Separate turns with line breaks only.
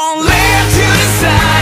won't live to decide.